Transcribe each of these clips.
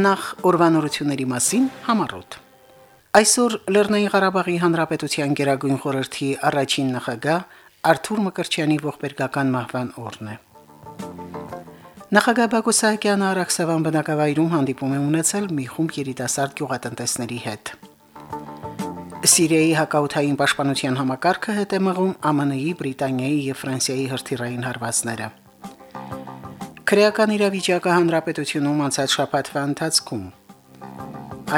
Նախ օրվանորությունների մասին համառոտ։ Այսօր Լեռնային Ղարաբաղի Հանրապետության Գերագույն խորհրդի առաջին նախագահ Արթուր Մկրտչյանի ողբերգական մահվան օրն է։ Նախագահ Բակո Սահակյանը Արաքսավան բնակավայրում հանդիպում է ունեցել մի խումբ երիտասարդ գյուղատնտեսների հետ։ Սիրիայի հակաօթային պաշտպանության համակարգը հետ է մղում ԱՄՆ-ի, Բրիտանիայի եւ Ֆրանսիայի հրթիռային հարվածները։ Քրեական իրավիճակը հանրապետությունում անցած շաբաթվա ընթացքում։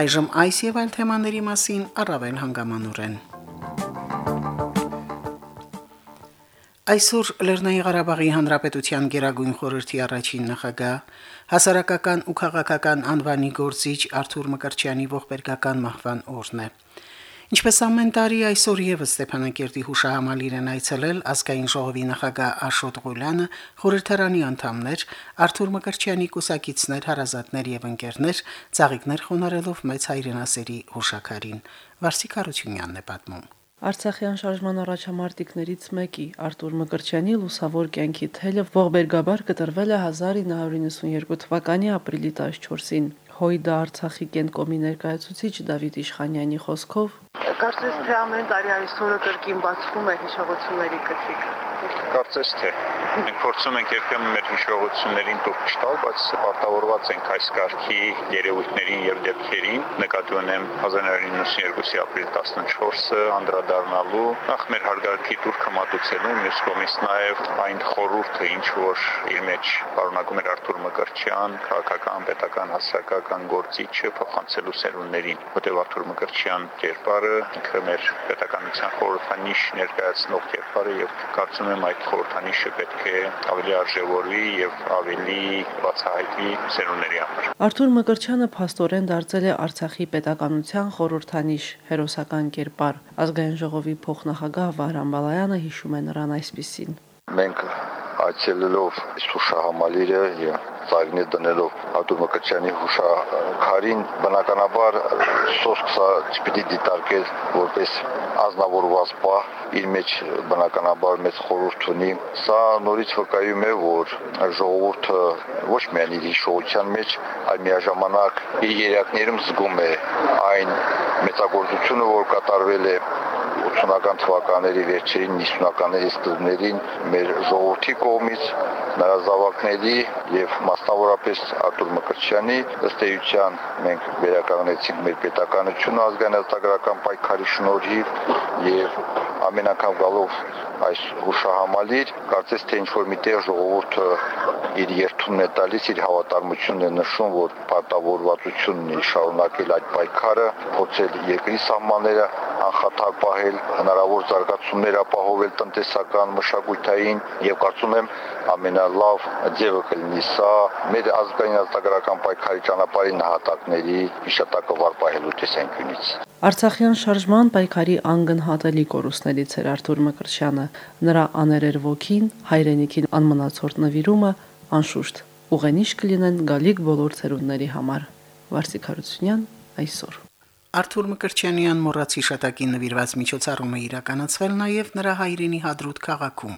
Այժմ այս եւ այլ թեմաների մասին առավել հանգամանորեն։ Այսօր Լեռնային Ղարաբաղի Հանրապետության Գերագույն խորհրդի առաջին նախագահ հասարակական ու քաղաքական անվանի գործիչ Արթուր Մկրտչյանի ողբերգական մահվան օրն է։ Ինչպես ամեն տարի այսօր եւս Ստեփանակերտի հուշահամալիր են այցելել ազգային ժողովի նախագահ Աշոտ Ղուլյանը, խորհրդարանի անդամներ, Արթուր Մկրտչյանի կուսակիցներ, հարազատներ եւ ընկերներ, ծաղիկներ խոնարելով մեծ հայրենասերի հուշակարին։ Վարսիկ Արությունյանն է պատմում։ Արցախյան շարժման առաջամարտիկներից մեկի Արտուր Մկրտչյանի լուսավոր կյանքի թելը ողբերգաբար կտրվել է 1992 թվականի ապրիլի 14-ին։ Հույդա Արցախի կենտկոմի ներկայացուցիչ Դավիթ Իշխանյանի խոսքով. Կարծես թե ամեն տարի այսօրը կրկին բացվում է հիշողությունների կրկին կարծես թե մենք փորձում ենք երբեմն մեր հիշողություններին տոփ չտալ, բայց պարտավորված ենք այս կարգի երևույթներին եւ դեպքերին նկատի ունեմ 1992-ի ապրիլ 14-ը անդրադառնալու նախ մեր հարգարքի դուրքը մատուցելու, մյուս կողմից նաեւ այն խորհուրդը, ինչ որ իր մեջ պարունակում էր Արթուր Մկրտչյան, քաղաքական, պետական, հասարակական գործիչը փոխանցելու սերունդներին, որտեղ Արթուր Մկրտչյան կերպարը ինքը մեր պետականության խորհրդանիշ ներկայացնող կերպարը եւ կարծում եմ այդ խորհրդանիշը պետք է ավելի արժևորվի եւ ավելի բացահայտվի սերունդների համար։ Արթուր Մկրտչյանը փաստորեն դարձել է Արցախի պետականության խորհրդանիշ հերոսական կերպար։ Ազգային ժողովի փոխնախագահ Վահրամ Բալայանը հիշում է նրան այսպիսին. Մենք այցելելով Սուշահամալիրը եւ ծաղրի դնելով Արտուր Մկրտչյանի հուշաքարին բնականաբար սոսկսա չպիտի դիտարկել որպես ազնվորված պահ իր մեջ բնականաբար մեծ խորհուրդ ունի սա նորից վկայում է որ ժողովուրդը ոչ միայն իր հիշողության մեջ այլ միաժամանակ իր երակներում զգում է այն մեծագործությունը որ կատարվել է 80-ական թվականների վերջերին 90-ականների սկզբներին մեր ժողովրդի կողմից նրա զավակների եւ մասնավորապես Արտուր Մկրտչյանի ըստ էության մենք վերականգնեցինք մեր պետականությունը ազգային ազգագրական պայքարի շնորհիվ եւ ամեն անգամ գալով այս հուշահամալիր, կարծես թե ինչ որ միտեղ ժողովուրդը իր երթումն է տալիս, իր հավատարմությունն է նշում, որ պարտավորվածությունն է շարունակել այդ պայքարը, փորձել երկրի սահմանները անխաթար պահել, հնարավոր զարգացումներ ապահովել տնտեսական, մշակութային եւ կարծում եմ ամենալավ ձևը կլինի սա մեր ազգային ազգագրական պայքարի ճանապարհի նահատակների հիշատակը վար պահելու տեսանկյունից։ Արցախյան շարժման պայքարի անգնահատելի կորուստներից էր Արթուր Մկրտչյանը, նրա աներեր ոգին, հայրենիքին անմնացորդ նվիրումը անշուշտ ուղենիշ կլինեն գալիք բոլոր ցերունների համար։ Վարսիկ Հարությունյան այսօր Արթուր Մկրտչյանյան մոռացի շտակին նվիրված միջոցառումը իրականացվել նաև նրա հայրենի Հադրուտ քաղաքում։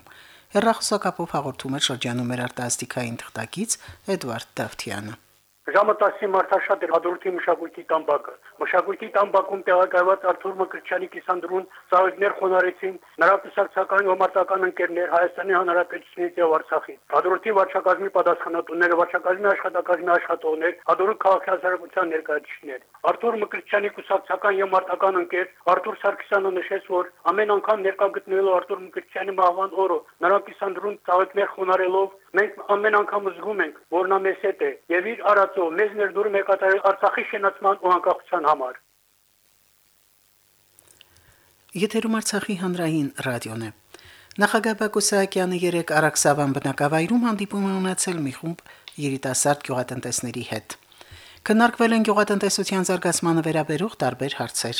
Հերրախոսակապով հաղորդում է շրջանում մեր արտասթիկային թղթակից Էդվարդ Դավթյանը։ Ժամը 10-ի մարդաշատ էր Հադրութի մշակույթի տամբակը։ Մշակույթի տամբակում տեղակայված Արթուր Մկրտչյանի կիսանդրուն ծաղիկներ խոնարեցին նրա կուսակցական ու մարտական ընկերներ Հայաստանի Հանրապետությունից եւ Արցախից։ Հադրութի վարչակազմի պատասխանատուները, վարչակազմի աշխատակազմի աշխատողներ, Հադրութ քաղաքի հասարակության ներկայացուցիչներ։ Արթուր Մկրտչյանի կուսակցական եւ մարտական ընկեր Արթուր Սարգսյանը նշեց, որ ամեն անգամ ներկա գտնվելու Արթուր Մկրտչյանի մահվան օրը նրա կիսանդրուն ծաղիկներ խոնարելով մենք ամեն անգամ զգում ենք, որ նա մեզ հետ է եւ իր արածով մեզ ներդրում է կատարել Արցախի շենացման ու անկախության համար։ Եթերում Արցախի հանրային ռադիոն է։ Նախագահ Բակո Սահակյանը երեք Արաքսավան բնակավայրում հանդիպում ունեցել մի խումբ երիտասարդ գյուղատնտեսների հետ։ Քննարկվել են գյուղատնտեսության զարգացմանը վերաբերող տարբեր հարցեր։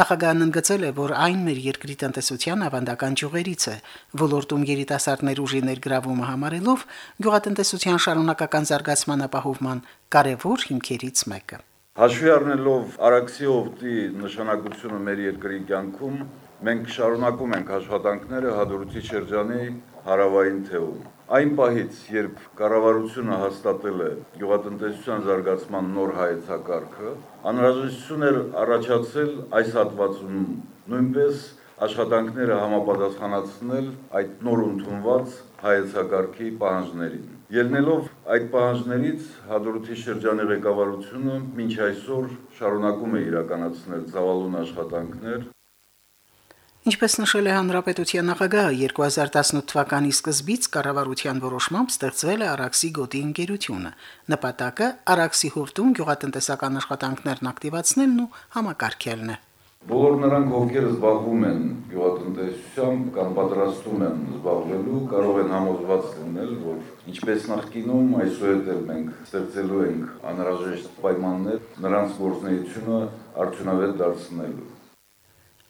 Նախագահն ընդգծել է, որ այն մեր երկրի տնտեսության ավանդական ճյուղերից է, ոլորտում երիտասարդներ ուժի ներգրավումը համարելով գյուղատնտեսության շարունակական զարգացման ապահովման կարևոր հիմքերից մեկը։ Հաշվի առնելով Արաքսի օվտի նշանակությունը մեր երկրի կյանքում, Մենք շարունակում ենք աշխատանքները հադրութի շրջանի հարավային թևում։ Այն պահից, երբ կառավարությունը հաստատել է գյուղատնտեսության զարգացման նոր հայեցակարգը, անհրաժեշտություն էր առաջացել այս հատվածում նույնպես աշխատանքները համապատասխանացնել այդ նոր ընդունված հայեցակարգի պահանջներին։ Ելնելով այդ պահանջներից հադրութի շրջանի ղեկավարությունը մինչ այսօր շարունակում է իրականացնել ծավալուն աշխատանքներ Ինչպես նշել է Հանրապետության նախագահը 2018 թվականի սկզբից կառավարության որոշմամբ ստեղծվել է Արաքսի գոտի ընկերությունը։ Նպատակը Արաքսի հովտում գյուղատնտեսական աշխատանքներն ակտիվացնելն ու համակարգելն է։ Բոլոր նրանք, ովքեր զբաղվում են գյուղատնտեսությամբ կամ պատրաստում են զբաղվելու, կարող են համոզված լինել, որ ինչպես նախկինում, այսուհետ էլ մենք ստեղծելու ենք անհրաժեշտ պայմաններ նրանց գործունեությունը արդյունավետ դարձնելու։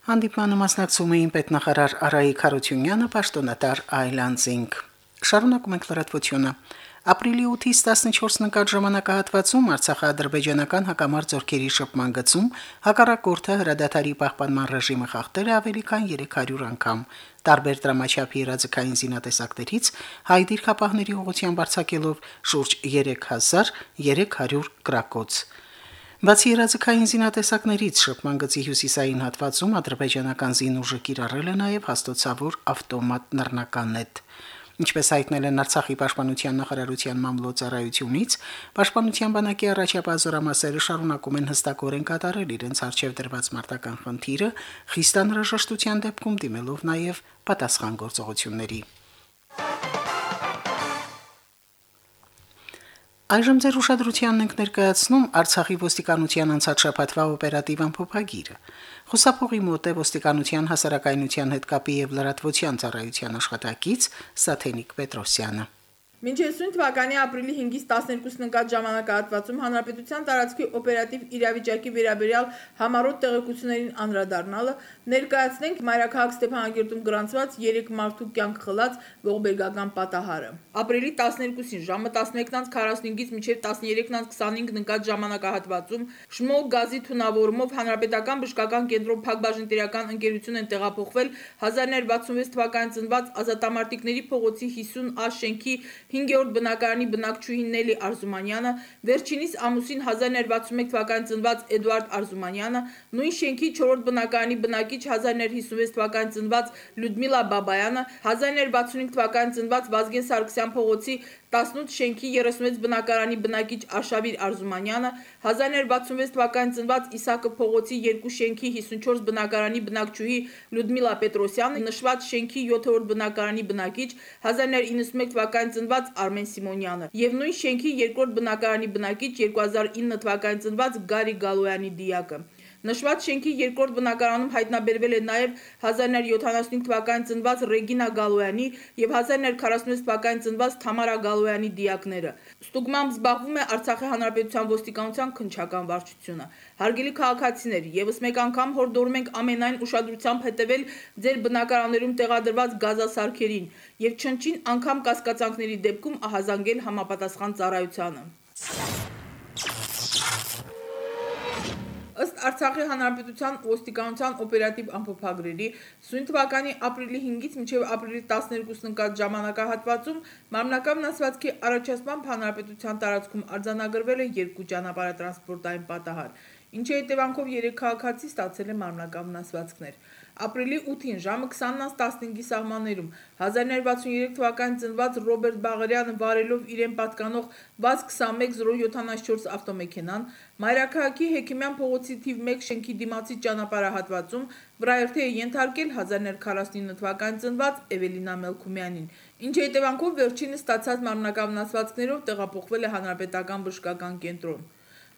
Հանդիպմանը մասնակցում էին պետնախարար Արայիկ Խարությունյանը, պաշտոնատար Այլանդզինգ։ Շարունակում ենք լրատվությունը։ Ապրիլի 8-ից 14 նկատ ժամանակահատվածում Արցախա-ադրբեջանական հակամարտ զորքերի շփման գծում հակառակորդը հրադադարի պահպանման ռեժիմը խախտել է ավելի քան 300 անգամ։ Տարբեր դրամաչափի իրազեկային զինատեսակներից հայ դիրքապահների ուղղությամբ արձակելով շուրջ 3300 գրակոց։ Բացի երազկային զինատեսակներից շփման գծի հյուսիսային հատվածում ադրբեջանական զինուժը կիրառել է նաև հաստոցավոր ավտոմատ նռնականետ։ Ինչպես հայտնել են Արցախի պաշտպանության նախարարության մամլոյցարայությունից, պաշտպանության բանակի առաջապահ զորամասերը շարունակում են հստակորեն կատարել իրենց արժև դրված մարտական խնդիրը, խիստան հրաժեշտության դեպքում դիմելով նաև պատասխան գործողությունների։ Այժմ ձեր ուշադրությանն ենք ներկայացնում Արցախի ոստիկանության անցած շաբաթվա օպերատիվ ամփոփագիրը։ Խուսափողի մոտ է ոստիկանության հասարակայնության հետ կապի եւ լրատվության ծառայության աշխատակից Սաթենիկ Պետրոսյանը։ Մինչև սույն թվականի ապրիլի 5-ից 12-ն ընկած ժամանակահատվածում հանրապետության տարածքի օպերատիվ իրավիճակի վերաբերյալ համառոտ տեղեկություններին անդրադառնալը ներկայացնենք Մայրաքաղաք Ստեփանագերտում գրանցված 3 մարդու կյանք խլած ողբերգական պատահարը։ Ապրիլի 12-ին ժամը 11:45-ից մինչև 13:25 ընկած ժամանակահատվածում Շմոլ գազի թունավորումով հանրապետական բժշկական կենտրոն Փակbaşıնտերական ընկերություն են տեղափոխվել 1966 թվականին ծնված ազատամարտիկների փողոցի 50 ա շենքի 5-րդ բնակարանի բնակչուհի Նելի Արզումանյանը, վերջինիս ամուսին 1961 թվականին ծնված Էդուարդ Արզումանյանը, նույն շենքի 4-րդ բնակարանի բնակիչ 1956 թվականին ծնված Լյուդմիլա Բաբայանը, 1965 թվականին ծնված Վազգեն Սարգսյան փողոցի 18 շենքի 36 բնակարանի բնակիչ Արշավիր Արզումանյանը, 1966 թվականին ծնված Իսակը փողոցի 2 շենքի 54 բնակարանի բնակչուհի Լյուդմիլա Պետրոսյանը, նշված շենքի 7-րդ բնակարանի բնակիչ 1991 թվականին ծնված Արմեն Սիմոնյանը եւ նույն շենքի 2-րդ բնակարանի բնակիչ 2009 թվականին ծնված Գարի Գալոյանի դիակը։ Նշված շենքի երկրորդ բնակարանում հայտնաբերվել է նաև 1975 թվականին ծնված Ռեգինա Գալոյանի եւ 1946 թվականին ծնված Թամարա Գալոյանի դիակները։ Ստուգմամբ զբաղվում է Արցախի հանրապետության ոստիկանության քնչական վարչությունը։ Հարգելի քաղաքացիներ, եւս մեկ անգամ հորդորում ենք ամենայն ուշադրությամբ հետևել ձեր բնակարաններում տեղադրված գազասարքերին եւ չնչին անգամ կասկածանքների դեպքում ահազանգել համապատասխան ծառայությանը։ Ըստ Արցախի հանրապետության ոստիկանության օպերատիվ ամփոփագրերի, սույն թվականի ապրիլի 5-ից մինչև ապրիլի 12-ն ընկած ժամանակահատվածում մարմնական վնասվածքի առաջացմամբ հանրապետության տարածքում արձանագրվել է երկու ճանապարհատրանսպորտային պատահար, ինչի հետևանքով 3 քաղաքացի ստացել է մարմնական վնասվածքներ։ Ապրիլի 8-ին ժամը 20:15-ի սահմաններում 1963 թվականին ծնված Ռոբերտ Բաղարյանը վարելով իրեն պատկանող ՎԱԶ-21074 ավտոմեքենան Մայրաքաղաքի Հեքիմյան փողոցի թիվ 1 շենքի դիմացի ճանապարհահատվածում վրայերթի է ենթարկել 1949 թվականին ծնված Էվելինա Մելքումյանին, ինչի հետևանքով վերջինը ստացած մարմնական վնասվածքներով տեղափոխվել է հանրապետական բժշկական կենտրոն։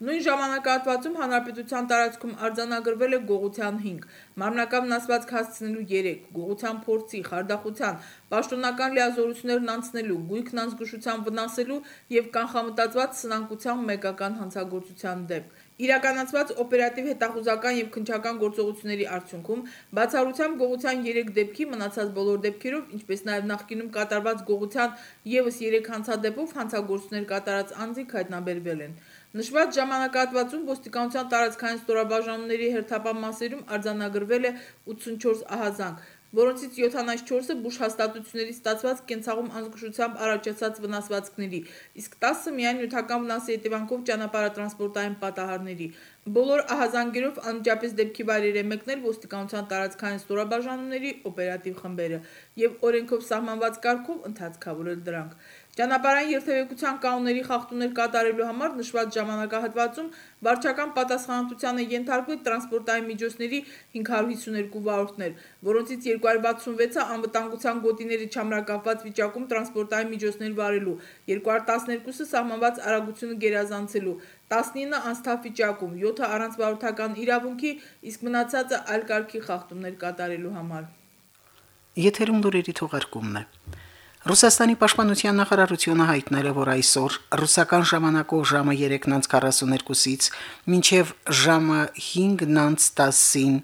Նույն ժամանակահատվածում հանրապետության տարածքում արձանագրվել է գողության 5, մարմնական վնասվածք հասցնելու 3, գողության փորձի, խարդախության, պաշտոնական լիազորություններն անցնելու, գույքն անզգուշության վնասելու եւ կանխամտածված սնանկության մեկական հանցագործության դեպք։ Իրականացված օպերատիվ հետախուզական եւ քնչական գործողությունների արդյունքում բացառությամբ գողության 3 դեպքի մնացած բոլոր դեպքերով, ինչպես նաեւ նախկինում կատարված գողության եւս 3 հանցադեպով հանցագործություններ կատարած անձինք հայտնաբերվել են։ Նշված ժամանակահատվածում ոստիկանության տարածքային ստորաբաժանումների հերթապահ մասերում արձանագրվել է 84 ահազանգ, որոնցից 74-ը բուժ հաստատությունների ստացված կենցաղում անզգուշությամբ առաջացած վնասվածքների, իսկ 10-ը միայն նյութական վնասի հետևանքով ճանապարհատրանսպորտային պատահարների։ Բոլոր ահազանգերով անմիջապես դեպքի վայրեր է մեկնել ոստիկանության տարածքային ստորաբաժանումների օպերատիվ խմբերը եւ օրենքով սահմանված կարգով ընդհանցքավորել դրանք։ Ճանապարհային երթևեկության կանոնների խախտումներ կատարելու համար նշված ժամանակահատվածում վարչական պատասխանատվությանը ենթարկվել տրանսպորտային միջոցների 552 վարորդներ, որոնցից 266-ը անվտանգության գոտիների չամրակապված վիճակում տրանսպորտային միջոցներ վարելու, 212-ը սահմանված արագությունը գերազանցելու, 19-ը անսթափ վիճակում, 7-ը առանց վարորդական իրավունքի, իսկ մնացածը այլ կարգի խախտումներ կատարելու համար։ Եթերում լուրերի թողարկումն է։ Ռուսաստանի պաշտպանության նախարարությունը հայտնել է, որ այսօր ռուսական ժամանակով ժամը 3:42-ից մինչև ժամը 5:10-ին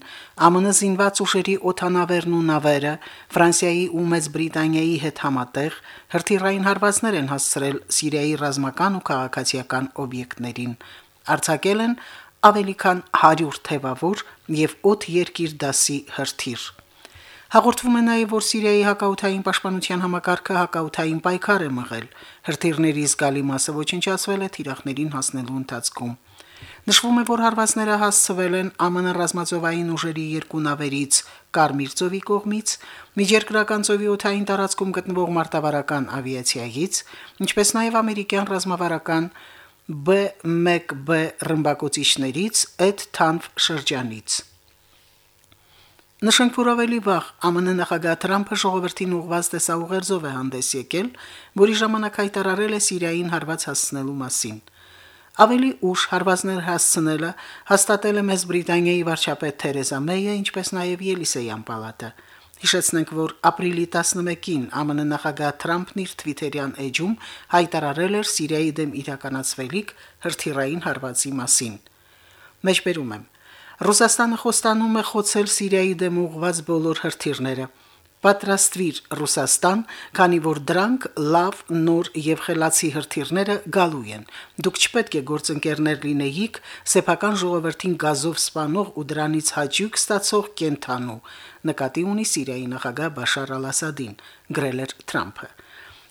ԱՄՆ զինված ուժերի օթանավերն ու նավերը Ֆրանսիայի ու Մեծ Բրիտանիայի հետ համատեղ հրթիռային հարվածներ են հասցրել Սիրիայի ռազմական ու քաղաքացիական օբյեկտներին։ Արձակել են ավելի քան 100 թևավոր եւ 8 երկիր դասի հրթիռ։ Հաղորդվում է նաև, որ Սիրիայի հակաօթային պաշտպանության համակարգը հակաօթային պայքար է մղել։ Հրթիռների զգալի մասը ոչնչացվել է թիրախներին հասնելու ընթացքում։ Նշվում է, որ հարվածները հասցվել են ԱՄՆ ռազմածովային ուժերի երկու նավերից Կարմիր ծովի կողմից, Միջերկրական ծովի օթային տարածքում գտնվող մարտավարական ավիացիայից, ինչպես նաև ամերիկյան ռազմավարական B1B ռմբակոծիչներից այդ Թանվ շրջանից։ Նշենք, որ ավելի վաղ ԱՄՆ նախագահ Թրամփը ժողովրդին ուղղված տեսաուղերձով է հանդես եկել, որի ժամանակ հայտարարել է Սիրիային հարված հասցնելու մասին։ Ավելի ուշ հարվածներ հասցնելը հաստատել է մեծ Բրիտանիայի վարչապետ Թերեզա Մեյը, ինչպես նաև Ելիսեյան պալատը։ Հիշեցնենք, որ ապրիլի 11-ին ԱՄՆ նախագահ Թրամփն իր Twitter-յան էջում հայտարարել էր Սիրիայի դեմ իրականացվելիք հրթիռային հարվածի մասին։ Մեջբերում եմ Ռուսաստանը խոստանում է խոցել Սիրիայի դեմ ուղղված բոլոր հրթիռները։ Պատրաստվիր Ռուսաստան, քանի որ դրանք լավ, նոր եւ խելացի հրթիռները գալու են։ Դուք չպետք է գործընկերներ լինեիք սեփական ժողովրդին գազով սպանող ու դրանից հաճույք ստացող կենթանու, նկատի ունի Սիրիայի նախագահ Բաշար al-Ասադին, գրել էր Թրամփը։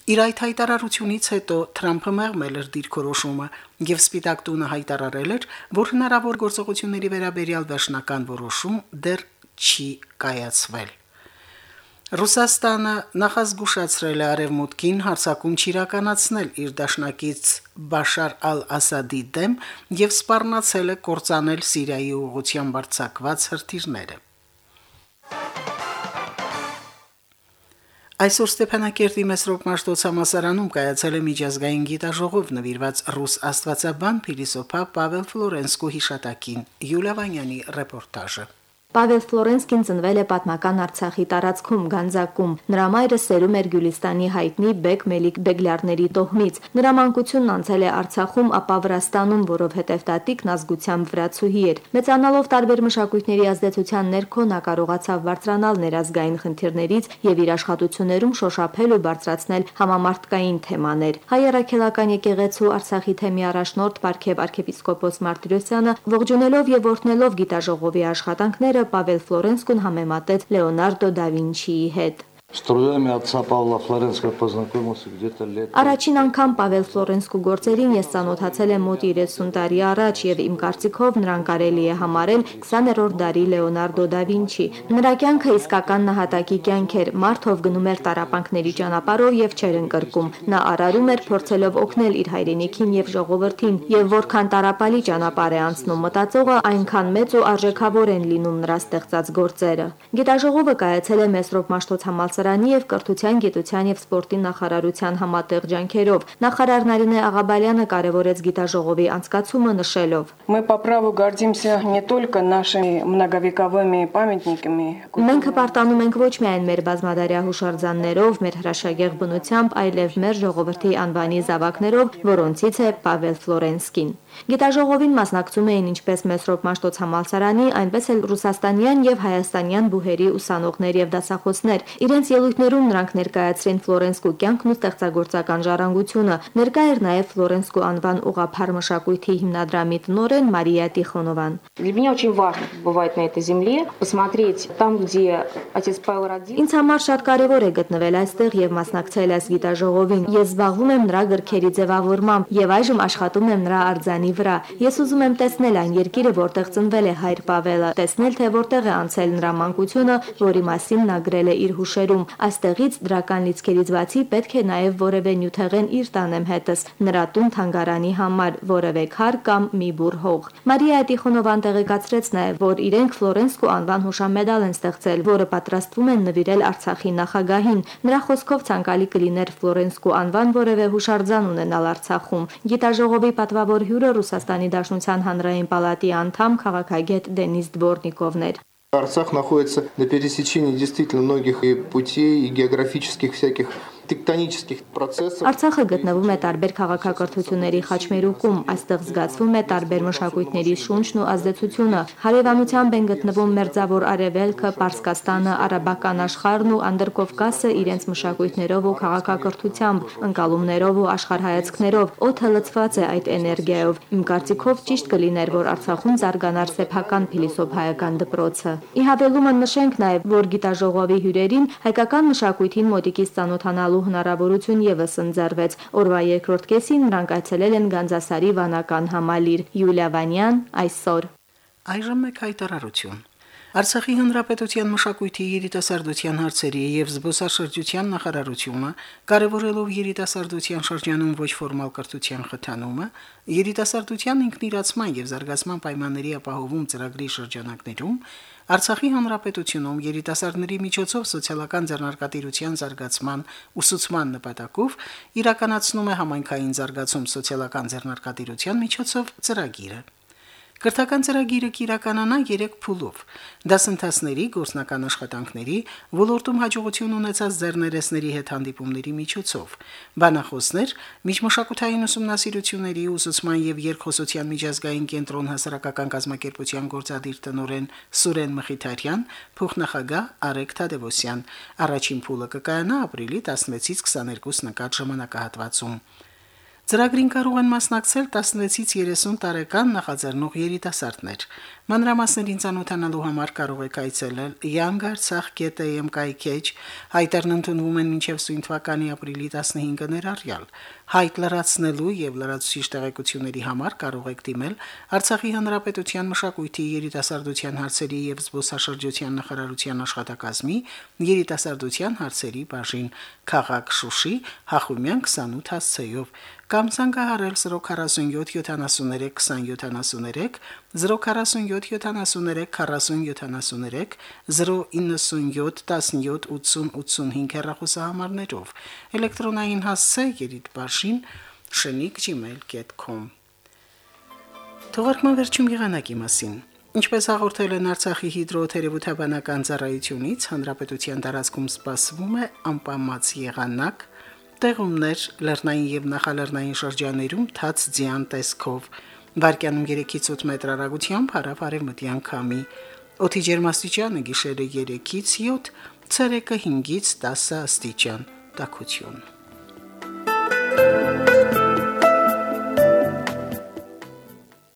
Իր այդ հայտարարությունից հետո Թրամփը մեղմել էր դիրքորոշումը եւ Սպիտակ տունը հայտարարել էր, որ հնարավոր գործողությունների վերաբերյալ վերջնական որոշում դեռ չի կայացվել։ Ռուսաստանը նախազգուշացրել է արևմուտքին հարցակում չիրականացնել իր դաշնակից Բաշար al-Ասադի դեմ եւ սպառնացել է կործանել Սիրիայի ուղղությամբ արձակված հրթիռները։ Այսօր Ստեփանակերտի Մեսրոպ Մաշտոցամասարանում կայացել է միջազգային գիտաժողով նվիրված ռուս աստվածաբան փիլիսոփա Պավել Ֆլորենսկու հիշատակին։ Յուլիա Վանյանի ռեպորտաժը։ Պավել Ֆլորենսկին ծնվել է պատմական Արցախի տարածքում Գանձակում։ Նրա մայրը սերում էր Գյուլիստանի հայտնի Բեկ Մելիք Բեգլյարների տոհմից։ Նրա մանկությունն անցել է Արցախում, ապա Վրաստանում, որովհետև տատիկն ազգությամբ վրացուհի էր։ Մեծանալով տարբեր մշակույթների ազդեցության ներքո նա կարողացավ բարձրանալ ներազգային խնդիրներից եւ իր աշխատություններում շոշափել ու բարձրացնել համամարտկային թեմաներ։ Հայ առաքելական եկեղեցու Արցախի թեմի առաջնորդ Պարքև arczepiskopos Մարտիրոսյանը ողջունելով եւ օրհնելով գիտաժողովի աշխատանքները Պավել Ֆլորենսկուն համեմատեց Լեոնարդո դա Վինչիի հետ։ Առաջին անգամ Պավել Ֆլորենսկու գործերին ես ծանոթացել եմ մոտ 30 տարի առաջ եւ իմ կարծիքով նրան կարելի է համարել 20-րդ դարի Լեոնարդո դա Վինչի։ Նրա կյանքը իսկական նահատակի կյանք էր։ Մարդ ով գնում էր տարապանքների ճանապարհով եւ չէր ընկրկում։ Նա արարում էր փորձելով օգնել իր հայրենիքին եւ ժողովրդին, եւ որքան տարապալի ճանապարհ է անցնում մտածողը, այնքան մեծ ու արժեքավոր են լինում նրա ստեղծած գործերը։ Գիտաժողովը կայացել է Մեսրոպ Մաշտոց համալսարանի համալսարանի եւ կրթության, գիտության եւ սպորտի նախարարության համատեղ ջանքերով։ Նախարար Նարինե Աղաբալյանը կարևորեց գիտաժողովի անցկացումը նշելով. Мы по праву гордимся не только нашими многовековыми памятниками. Մենք հպարտանում ենք ոչ միայն մեր բազմադարյա հուշարձաններով, մեր հրաշագեղ բնությամբ, այլև մեր ժողովրդի անվանի զավակներով, որոնցից է Պավել Ֆլորենսկին։ Գիտաժողովին մասնակցում էին ինչպես Մեսրոպ Մաշտոց համալսարանի, այնպես էլ ռուսաստանյան եւ հայաստանյան բուհերի ուսանողներ եւ դասախոսներ։ Իրենց Իրենց ելույթներում նրանք ներկայացրին Ֆլորենսկու կյանքն ու ստեղծագործական ժառանգությունը։ Ներկա էր նաև Ֆլորենսկու անվան ուղափառ մշակույթի հիմնադրամի տնօրեն Մարիա Տիխոնովան։ Для меня очень важно побывать на этой земле, посмотреть там, где отец Павел родился. Ինձ համար շատ կարևոր է գտնվել այստեղ եւ մասնակցել այս գիտաժողովին։ Ես զբաղվում եմ նրա գրքերի ձևավորմամբ եւ այժմ աշխատում եմ նրա արձանի վրա։ Ես ուզում եմ տեսնել այն երկիրը, որտեղ ծնվել է հայր Պավելը, տեսնել թե որտեղ է անցել նրա մանկությունը, որի մասին նա գրել է իր հուշերում։ Այստեղից դրական լիցքերից բացի պետք է նաև որևէ նյութեղեն իր տանեմ հետս, նրա տուն թանգարանի համար, որևէ քար կամ մի բուր հող։ Մարիա Տիխոնովան տեղեկացրեց նաև, որ իրենք Ֆլորենսկու անվան հուշամեդալ են ստեղծել, որը պատրաստվում են նվիրել Արցախի նախագահին։ Նրա խոսքով ցանկալի կլիներ Ֆլորենսկու անվան որևէ հուշարձան ունենալ Արցախում։ Գիտաժողովի պատվավոր հյուրը Ռուսաստանի Դաշնության հանրային պալատի անդամ քաղաքագետ Դենիս Դվորնիկովն էր։ Арцах находится на пересечении действительно многих и путей, и географических всяких тектонических процессов. Արցախը գտնվում է տարբեր քաղաքակրթությունների խաչմերուկում, այստեղ զգացվում է տարբեր մշակույթների շունչն ու ազդեցությունը։ Հարևանությամբ են գտնվում Մերձավոր Արևելքը, Պարսկաստանը, Արաբական աշխարհն ու Անդրկովկասը իրենց մշակույթներով ու քաղաքակրթությամբ, ընկալումներով ու աշխարհայացքներով։ Օդը լցված է այդ էներգիայով։ Իմ կարծիքով ճիշտ կլիներ, որ Արցախում զարգանար սեփական փիլիսոփայական դպրոցը։ Ի հավելումը նշենք նաև, որ գիտաժողովի հյուրերին հայկական մշակույթին մոտիկից ծանոթանալու ունենալու հնարավորություն եւս ընձեռվեց։ Օրվա երկրորդ կեսին նրանք այցելել են Գանձասարի վանական համալիր։ Յուլիա Վանյան այսօր։ Այժմ մեկ հայտարարություն։ Արցախի հանրապետության մշակույթի երիտասարդության հարցերի եւ զբոսաշրջության նախարարությունը, կարևորելով երիտասարդության շրջանում ոչ ֆորմալ կրթության խթանումը, երիտասարդության ինքնիրացման եւ զարգացման պայմանների ապահովում ծրագրի շրջանակներում Արցախի հանրապետությունում երիտասարդների միջոցով սոցիալական ձեռնարկատիրության զարգացման ուսուցման նպատակով իրականացնում է համայնքային զարգացում սոցիալական ձեռնարկատիրության միջոցով ծրագիրը։ Կրթական ծրագիրը կիրականանա 3 փուլով՝ դասընթացների, գործնական աշխատանքների, ոլորտում հաջողություն ունեցած ձեռներեսների հետ հանդիպումների միջոցով, բանախոսներ, միջմշակութային ուսումնասիրությունների ուսուցման եւ երկխոսության միջազգային կենտրոն հասարակական կազմակերպության գործադիր տնօրեն Սուրեն Մխիթարյան, փոխնախագահ Արեգ Թադևոսյան։ Առաջին փուլը կկայանա ապրիլի 16-ից 22 նկատ ժամանակահատվածում։ Ծրագրին կարող են մասնակցել 16-ից 30 տարեկան նախաձեռնող երիտասարդներ։ Մանրամասներին ցանոթանալու համար կարող եք այցելել yangartsakh.am կայքեջ, հայտարն ընդունվում են մինչև սույն թվականի ապրիլի 15-ը ներառյալ։ Հայտ լրացնելու եւ լրացուցիչ տեղեկությունների համար կարող եք դիմել Արցախի Հանրապետության մշակույթի երիտասարդության հարցերի եւ զբոսաշրջության նախարարության աշխատակազմի երիտասարդության հարցերի բաժին Խաղաղ Շուշի Հախումյան 28 հասցեով կամ զանգահարել 047 73 2073 047 73 4073 097 17 80 85 հեռախոսահամարներով էլեկտրոնային հասցե երիտբաշին շնիկ@gmail.com Թողարկման վերջում եղանակի մասին Ինչպես հաղորդել են Արցախի հիդրոթերապևտաբանական ծառայությունից, հանրապետության տարածքում սպասվում է անպամած եղանակ, տեղումներ լեռնային եւ նախալեռնային շրջաներում թաց ձյան տեսքով, վարկյանում 3-ից 8 մետր արագությամբ հարավ-արևմտյան քամի, օդի ջերմաստիճանը գիշերը 3-ից 7, ցերեկը 5-ից 10 աստիճան, տաքություն։